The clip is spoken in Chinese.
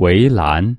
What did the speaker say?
围栏